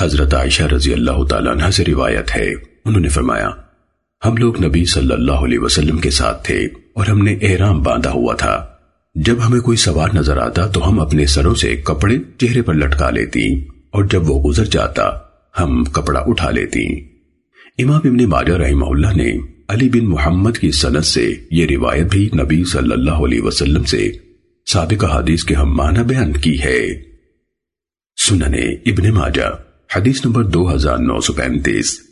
حضرت عائشہ رضی اللہ تعالیٰ عنہ سے روایت ہے۔ انہوں نے فرمایا، ہم لوگ نبی صلی اللہ علیہ وسلم کے ساتھ تھے اور ہم نے احرام باندھا ہوا تھا۔ جب ہمیں کوئی سوار نظر آتا تو ہم اپنے سروں سے کپڑے چہرے پر لٹکا لیتی اور جب وہ گزر جاتا، ہم کپڑا اٹھا لیتی۔ امام ابن ماجہ رحمہ اللہ نے علی بن محمد کی سنت سے یہ روایت بھی نبی صلی اللہ علیہ وسلم سے سابق حدیث کے ہم معنی بیان کی ہے۔ سننے ابن ماجہ حدیث نمبر دو ہزار نو سو پینتیس۔